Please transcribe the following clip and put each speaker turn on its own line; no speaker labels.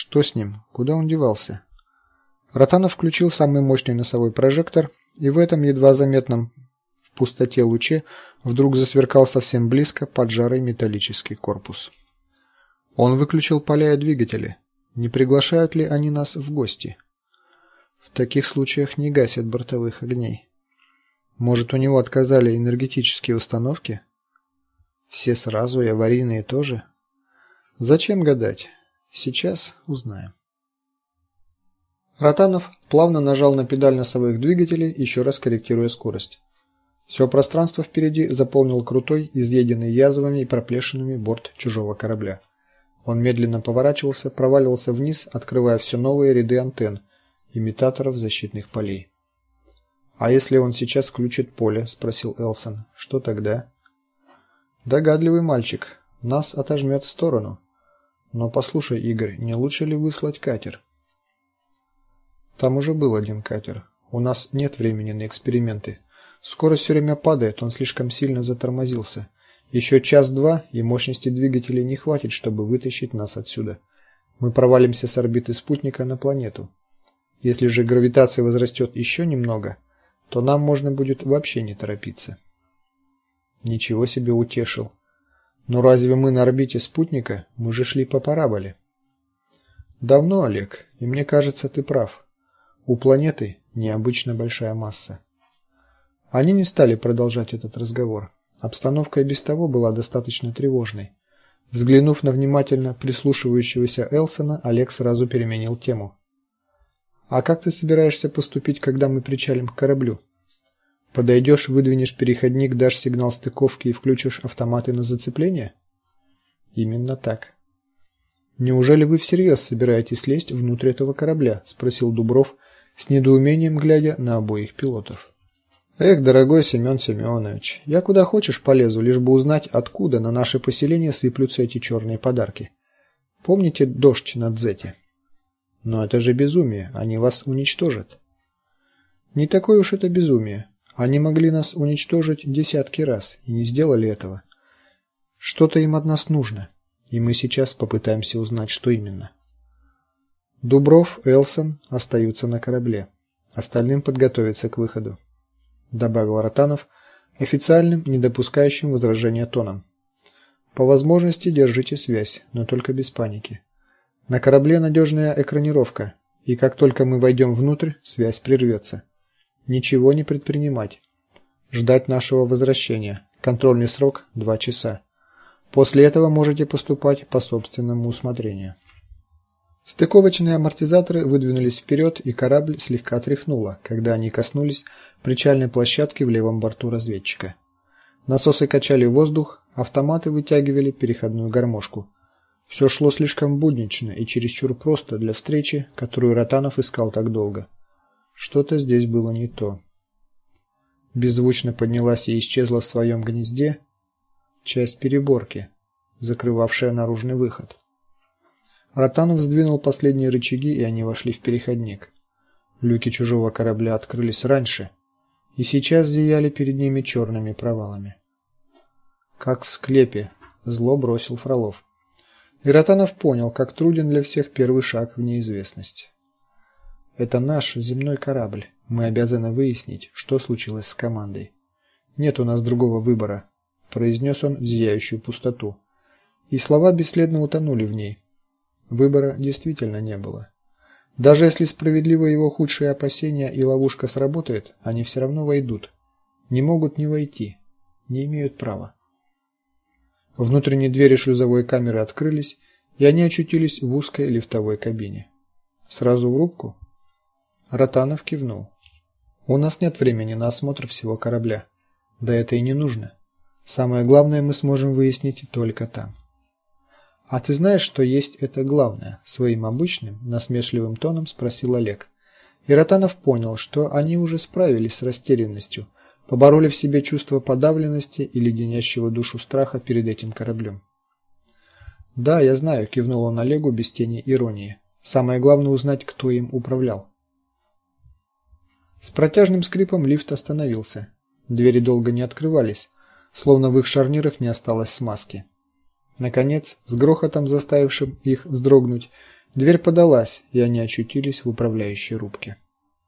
Что с ним? Куда он девался? Ротанов включил самый мощный носовой прожектор, и в этом едва заметном в пустоте луче вдруг засверкал совсем близко поджарый металлический корпус. Он выключил поля и двигатели. Не приглашают ли они нас в гости? В таких случаях не гасят бортовых огней. Может, у него отказали энергетические установки? Все сразу и аварийные тоже? Зачем гадать? Сейчас узнаем. Ротанов плавно нажал на педаль носовых двигателей, еще раз корректируя скорость. Все пространство впереди заполнил крутой, изъеденный язвами и проплешинами борт чужого корабля. Он медленно поворачивался, проваливался вниз, открывая все новые ряды антенн, имитаторов защитных полей. А если он сейчас включит поле, спросил Элсон. Что тогда? Догадливый мальчик. Нас отожмет в сторону. Но послушай, Игорь, не лучше ли выслать катер? Там уже был один катер. У нас нет времени на эксперименты. Скорость все время падает, он слишком сильно затормозился. Еще час-два, и мощности двигателей не хватит, чтобы вытащить нас отсюда. Мы провалимся с орбиты спутника на планету. Если же гравитация возрастет еще немного, то нам можно будет вообще не торопиться. Ничего себе утешил. Но разве мы на орбите спутника? Мы же шли по параболе. Давно, Олег, и мне кажется, ты прав. У планеты необычно большая масса. Они не стали продолжать этот разговор. Обстановка и без того была достаточно тревожной. Взглянув на внимательно прислушивающегося Элсона, Олег сразу переменил тему. А как ты собираешься поступить, когда мы причалим к кораблю? Подойдешь, выдвинешь переходник, дашь сигнал стыковки и включишь автоматы на зацепление? Именно так. Неужели вы всерьез собираетесь лезть внутрь этого корабля, спросил Дубров, с недоумением глядя на обоих пилотов. Эх, дорогой Семен Семенович, я куда хочешь полезу, лишь бы узнать, откуда на наше поселение сыплются эти черные подарки. Помните дождь над Зете? Но это же безумие, они вас уничтожат. Не такое уж это безумие. Они могли нас уничтожить десятки раз и не сделали этого. Что-то им от нас нужно, и мы сейчас попытаемся узнать, что именно. Дубров, Элсон остаются на корабле. Остальным подготовиться к выходу, добавил Ротанов официальным, не допускающим возражения тоном. По возможности держите связь, но только без паники. На корабле надежная экранировка, и как только мы войдем внутрь, связь прервется. Ничего не предпринимать. Ждать нашего возвращения. Контрольный срок два часа. После этого можете поступать по собственному усмотрению. Стыковочные амортизаторы выдвинулись вперед, и корабль слегка тряхнуло, когда они коснулись причальной площадки в левом борту разведчика. Насосы качали воздух, автоматы вытягивали переходную гармошку. Все шло слишком буднично и чересчур просто для встречи, которую Ротанов искал так долго. Что-то здесь было не то. Беззвучно поднялась и исчезла в своем гнезде часть переборки, закрывавшая наружный выход. Ротанов сдвинул последние рычаги, и они вошли в переходник. Люки чужого корабля открылись раньше, и сейчас зияли перед ними черными провалами. Как в склепе, зло бросил Фролов. И Ротанов понял, как труден для всех первый шаг в неизвестность. Это наш земной корабль. Мы обязаны выяснить, что случилось с командой. Нет у нас другого выбора, произнес он в зияющую пустоту. И слова бесследно утонули в ней. Выбора действительно не было. Даже если справедливо его худшие опасения и ловушка сработает, они все равно войдут. Не могут не войти, не имеют права. Внутренние двери шлюзовой камеры открылись, и они очутились в узкой лифтовой кабине. Сразу в рубку? Ротанов кивнул. У нас нет времени на осмотр всего корабля. Да это и не нужно. Самое главное мы сможем выяснить только там. А ты знаешь, что есть это главное? своим обычным насмешливым тоном спросил Олег. И Ротанов понял, что они уже справились с растерянностью, побороли в себе чувство подавленности и леденящего душу страха перед этим кораблем. "Да, я знаю", кивнул он Олегу без тени иронии. "Самое главное узнать, кто им управлял". С протяжным скрипом лифт остановился. Двери долго не открывались, словно в их шарнирах не осталось смазки. Наконец, с грохотом заставившим их вздрогнуть, Дверь подалась, и они очутились в управляющей рубке.